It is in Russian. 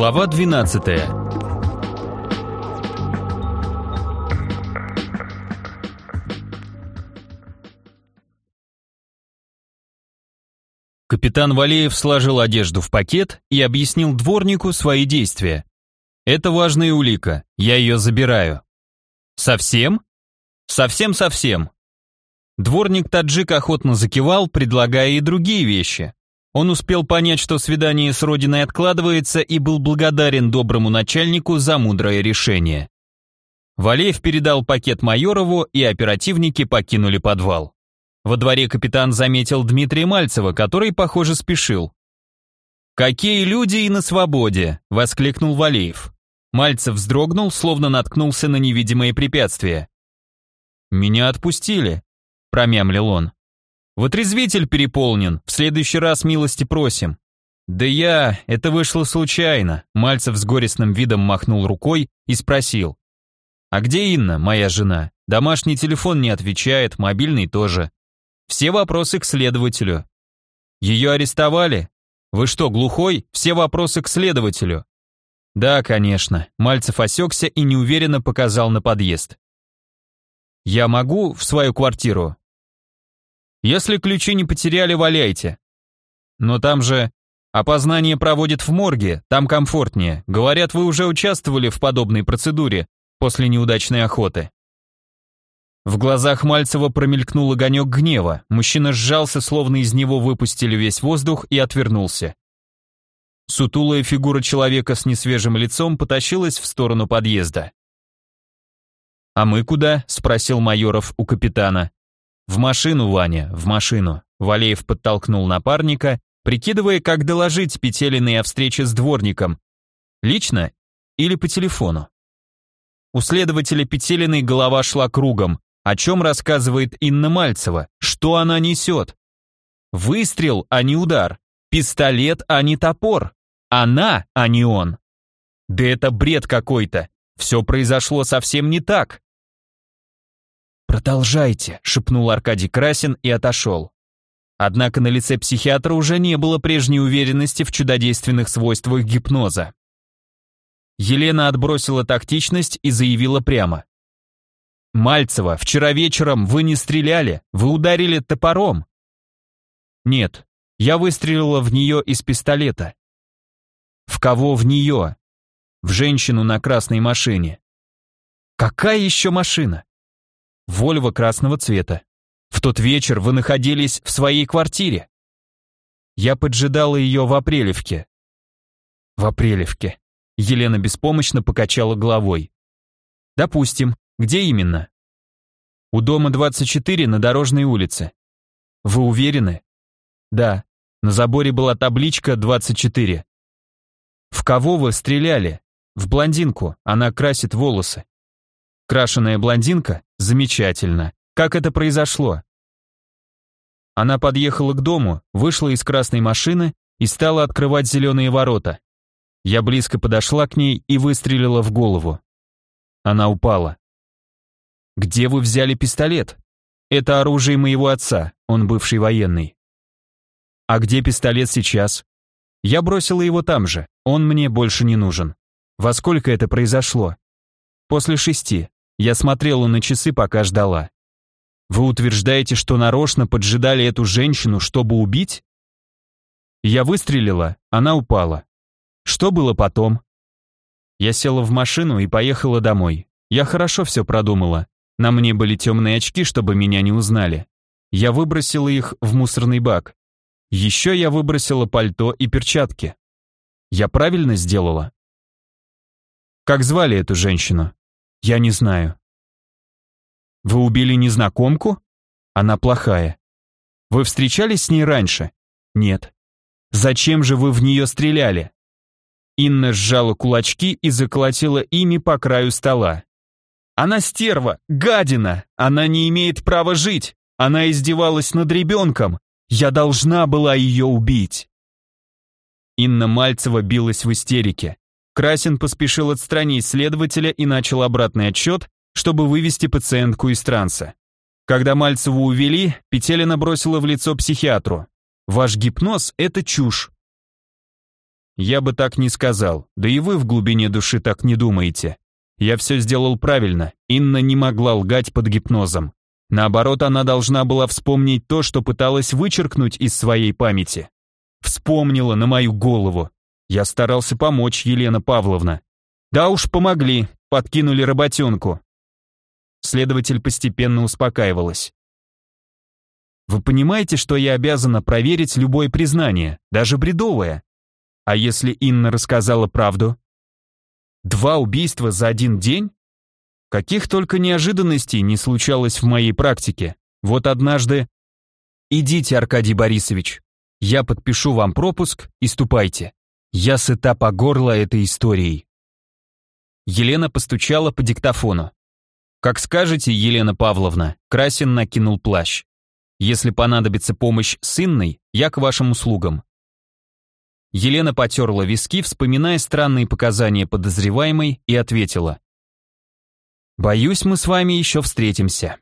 Глава 12 Капитан Валеев сложил одежду в пакет и объяснил дворнику свои действия. «Это важная улика, я ее забираю». «Совсем?» «Совсем-совсем». Дворник-таджик охотно закивал, предлагая и другие вещи. Он успел понять, что свидание с родиной откладывается и был благодарен доброму начальнику за мудрое решение. Валеев передал пакет Майорову, и оперативники покинули подвал. Во дворе капитан заметил Дмитрия Мальцева, который, похоже, спешил. «Какие люди и на свободе!» – воскликнул Валеев. Мальцев вздрогнул, словно наткнулся на невидимое препятствие. «Меня отпустили», – промямлил он. Вотрезвитель переполнен, в следующий раз милости просим. Да я, это вышло случайно. Мальцев с горестным видом махнул рукой и спросил. А где Инна, моя жена? Домашний телефон не отвечает, мобильный тоже. Все вопросы к следователю. Ее арестовали? Вы что, глухой? Все вопросы к следователю. Да, конечно. Мальцев осекся и неуверенно показал на подъезд. Я могу в свою квартиру? Если ключи не потеряли, валяйте. Но там же опознание проводят в морге, там комфортнее. Говорят, вы уже участвовали в подобной процедуре после неудачной охоты. В глазах Мальцева промелькнул огонек гнева. Мужчина сжался, словно из него выпустили весь воздух и отвернулся. Сутулая фигура человека с несвежим лицом потащилась в сторону подъезда. «А мы куда?» – спросил Майоров у капитана. «В машину, Ваня, в машину!» Валеев подтолкнул напарника, прикидывая, как доложить Петелиной о встрече с дворником. Лично или по телефону? У следователя Петелиной голова шла кругом. О чем рассказывает Инна Мальцева? Что она несет? Выстрел, а не удар. Пистолет, а не топор. Она, а не он. Да это бред какой-то. Все произошло совсем не так. «Продолжайте», — шепнул Аркадий Красин и отошел. Однако на лице психиатра уже не было прежней уверенности в чудодейственных свойствах гипноза. Елена отбросила тактичность и заявила прямо. «Мальцева, вчера вечером вы не стреляли, вы ударили топором». «Нет, я выстрелила в нее из пистолета». «В кого в нее?» «В женщину на красной машине». «Какая еще машина?» Вольво красного цвета. В тот вечер вы находились в своей квартире. Я поджидала ее в Апрелевке. В Апрелевке. Елена беспомощно покачала головой. Допустим. Где именно? У дома 24 на Дорожной улице. Вы уверены? Да. На заборе была табличка 24. В кого вы стреляли? В блондинку. Она красит волосы. Крашеная блондинка? Замечательно. Как это произошло? Она подъехала к дому, вышла из красной машины и стала открывать зеленые ворота. Я близко подошла к ней и выстрелила в голову. Она упала. «Где вы взяли пистолет?» «Это оружие моего отца, он бывший военный». «А где пистолет сейчас?» «Я бросила его там же, он мне больше не нужен». «Во сколько это произошло?» «После шести. Я смотрела на часы, пока ждала. Вы утверждаете, что нарочно поджидали эту женщину, чтобы убить? Я выстрелила, она упала. Что было потом? Я села в машину и поехала домой. Я хорошо все продумала. На мне были темные очки, чтобы меня не узнали. Я выбросила их в мусорный бак. Еще я выбросила пальто и перчатки. Я правильно сделала? Как звали эту женщину? Я не знаю. Вы убили незнакомку? Она плохая. Вы встречались с ней раньше? Нет. Зачем же вы в нее стреляли? Инна сжала кулачки и заколотила ими по краю стола. Она стерва, гадина, она не имеет права жить. Она издевалась над ребенком. Я должна была ее убить. Инна Мальцева билась в истерике. Красин поспешил отстранить следователя и начал обратный отчет, чтобы вывести пациентку из транса. Когда Мальцеву увели, Петелина бросила в лицо психиатру. «Ваш гипноз – это чушь». Я бы так не сказал, да и вы в глубине души так не думаете. Я все сделал правильно, Инна не могла лгать под гипнозом. Наоборот, она должна была вспомнить то, что пыталась вычеркнуть из своей памяти. Вспомнила на мою голову. Я старался помочь, Елена Павловна. Да уж, помогли, подкинули работенку. Следователь постепенно успокаивалась. Вы понимаете, что я обязана проверить любое признание, даже бредовое? А если Инна рассказала правду? Два убийства за один день? Каких только неожиданностей не случалось в моей практике. Вот однажды... Идите, Аркадий Борисович. Я подпишу вам пропуск и ступайте. Я сыта по горло этой историей. Елена постучала по диктофону. «Как скажете, Елена Павловна», Красин накинул плащ. «Если понадобится помощь с я к вашим услугам». Елена потерла виски, вспоминая странные показания подозреваемой, и ответила. Боюсь, мы с вами еще встретимся.